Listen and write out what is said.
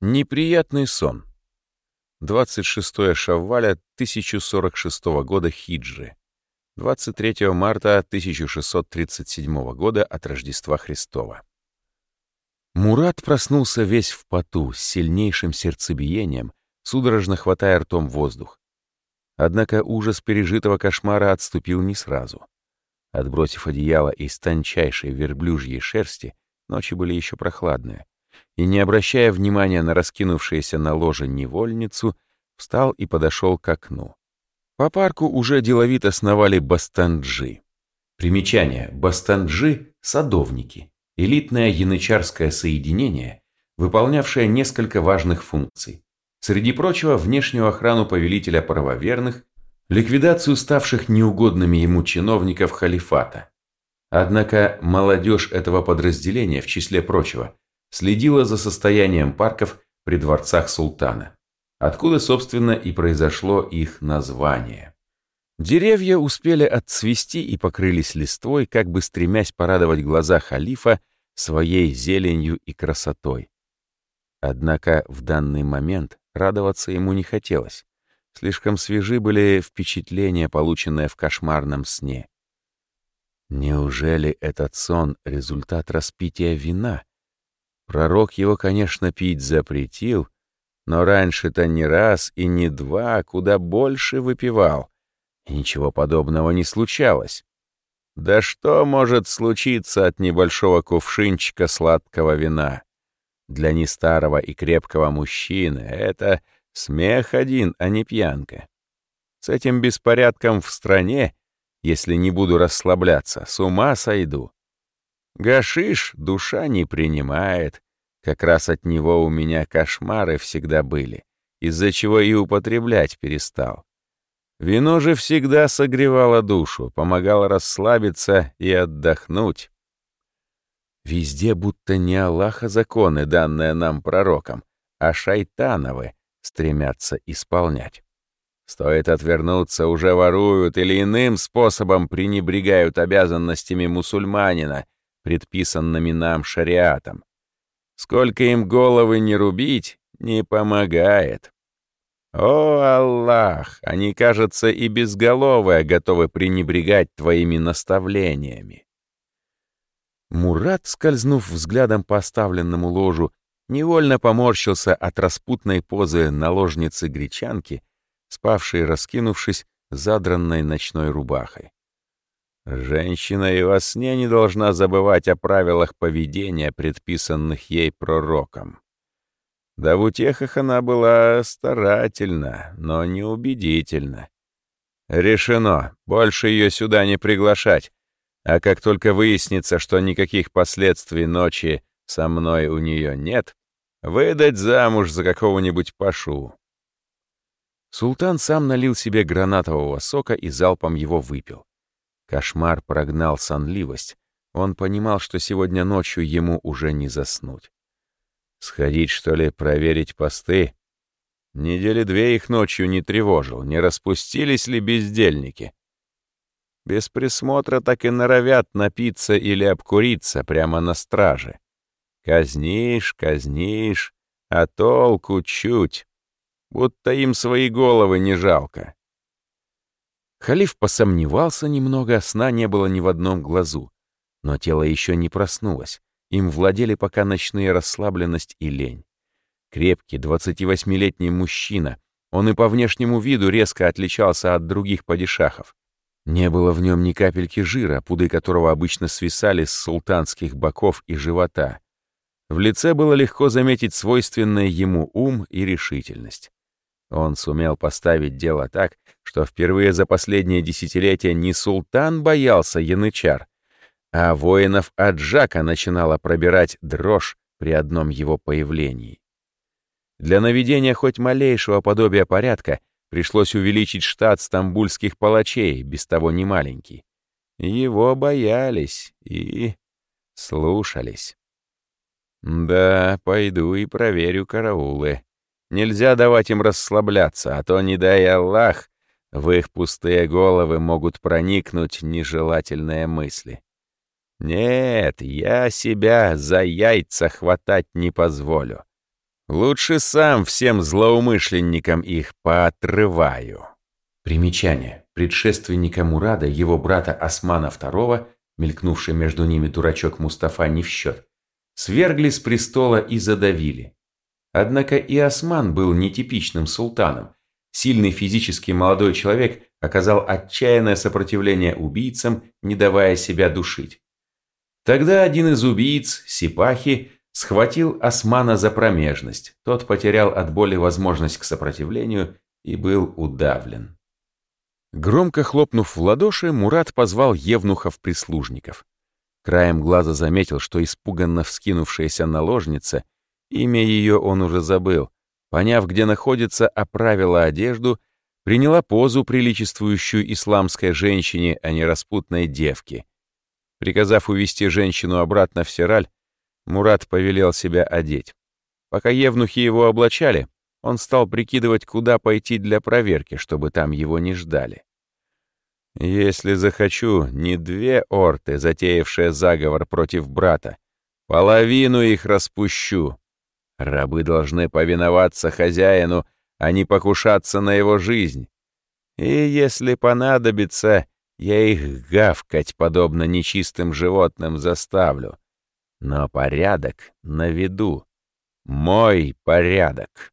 Неприятный сон. 26 Шавваля 1046 года хиджи. 23 марта 1637 года от Рождества Христова. Мурат проснулся весь в поту, с сильнейшим сердцебиением, судорожно хватая ртом воздух. Однако ужас пережитого кошмара отступил не сразу. Отбросив одеяло из тончайшей верблюжьей шерсти, ночи были еще прохладные, и, не обращая внимания на раскинувшуюся на ложе невольницу, встал и подошел к окну. По парку уже деловито сновали бастанджи. Примечание. Бастанджи — садовники. Элитное янычарское соединение, выполнявшее несколько важных функций. Среди прочего, внешнюю охрану повелителя правоверных, ликвидацию ставших неугодными ему чиновников халифата. Однако молодежь этого подразделения, в числе прочего, следила за состоянием парков при дворцах султана, откуда, собственно, и произошло их название. Деревья успели отцвести и покрылись листвой, как бы стремясь порадовать глаза халифа своей зеленью и красотой. Однако в данный момент радоваться ему не хотелось. Слишком свежи были впечатления, полученные в кошмарном сне. Неужели этот сон — результат распития вина? Пророк его, конечно, пить запретил, но раньше-то не раз и не два, куда больше выпивал. И ничего подобного не случалось. Да что может случиться от небольшого кувшинчика сладкого вина? Для нестарого и крепкого мужчины это смех один, а не пьянка. С этим беспорядком в стране, если не буду расслабляться, с ума сойду. Гашиш душа не принимает. Как раз от него у меня кошмары всегда были, из-за чего и употреблять перестал. Вино же всегда согревало душу, помогало расслабиться и отдохнуть. Везде будто не Аллаха законы, данные нам пророком, а шайтановы стремятся исполнять. Стоит отвернуться, уже воруют или иным способом пренебрегают обязанностями мусульманина, предписанными нам шариатом. Сколько им головы не рубить, не помогает. О, Аллах, они, кажется, и безголовые готовы пренебрегать твоими наставлениями. Мурат, скользнув взглядом по оставленному ложу, невольно поморщился от распутной позы наложницы-гречанки, спавшей, раскинувшись, задранной ночной рубахой. Женщина и во сне не должна забывать о правилах поведения, предписанных ей пророком. Да в утехах она была старательна, но неубедительна. Решено, больше ее сюда не приглашать, а как только выяснится, что никаких последствий ночи со мной у нее нет, выдать замуж за какого-нибудь пашу. Султан сам налил себе гранатового сока и залпом его выпил. Кошмар прогнал сонливость. Он понимал, что сегодня ночью ему уже не заснуть. Сходить, что ли, проверить посты? Недели две их ночью не тревожил, не распустились ли бездельники. Без присмотра так и норовят напиться или обкуриться прямо на страже. Казнишь, казнишь, а толку чуть. Будто им свои головы не жалко. Халиф посомневался немного, сна не было ни в одном глазу. Но тело еще не проснулось. Им владели пока ночные расслабленность и лень. Крепкий, 28-летний мужчина. Он и по внешнему виду резко отличался от других падишахов. Не было в нем ни капельки жира, пуды которого обычно свисали с султанских боков и живота. В лице было легко заметить свойственный ему ум и решительность. Он сумел поставить дело так, что впервые за последнее десятилетие не султан боялся янычар, а воинов Аджака начинала пробирать дрожь при одном его появлении. Для наведения хоть малейшего подобия порядка пришлось увеличить штат стамбульских палачей, без того не маленький. Его боялись и слушались. Да, пойду и проверю караулы. Нельзя давать им расслабляться, а то, не дай Аллах, в их пустые головы могут проникнуть нежелательные мысли. Нет, я себя за яйца хватать не позволю. Лучше сам всем злоумышленникам их поотрываю. Примечание. Предшественника Мурада, его брата Османа II, мелькнувший между ними дурачок Мустафа не в счет, свергли с престола и задавили. Однако и Осман был нетипичным султаном. Сильный физически молодой человек оказал отчаянное сопротивление убийцам, не давая себя душить. Тогда один из убийц, Сипахи, схватил Османа за промежность. Тот потерял от боли возможность к сопротивлению и был удавлен. Громко хлопнув в ладоши, Мурат позвал евнухов-прислужников. Краем глаза заметил, что испуганно вскинувшаяся наложница, имя ее он уже забыл, поняв, где находится, оправила одежду, приняла позу, приличествующую исламской женщине, а не распутной девке. Приказав увести женщину обратно в Сираль, Мурат повелел себя одеть. Пока евнухи его облачали, он стал прикидывать, куда пойти для проверки, чтобы там его не ждали. Если захочу, не две орты, затеявшие заговор против брата, половину их распущу. Рабы должны повиноваться хозяину, а не покушаться на его жизнь. И если понадобится, я их гавкать, подобно нечистым животным, заставлю. Но порядок на виду. Мой порядок.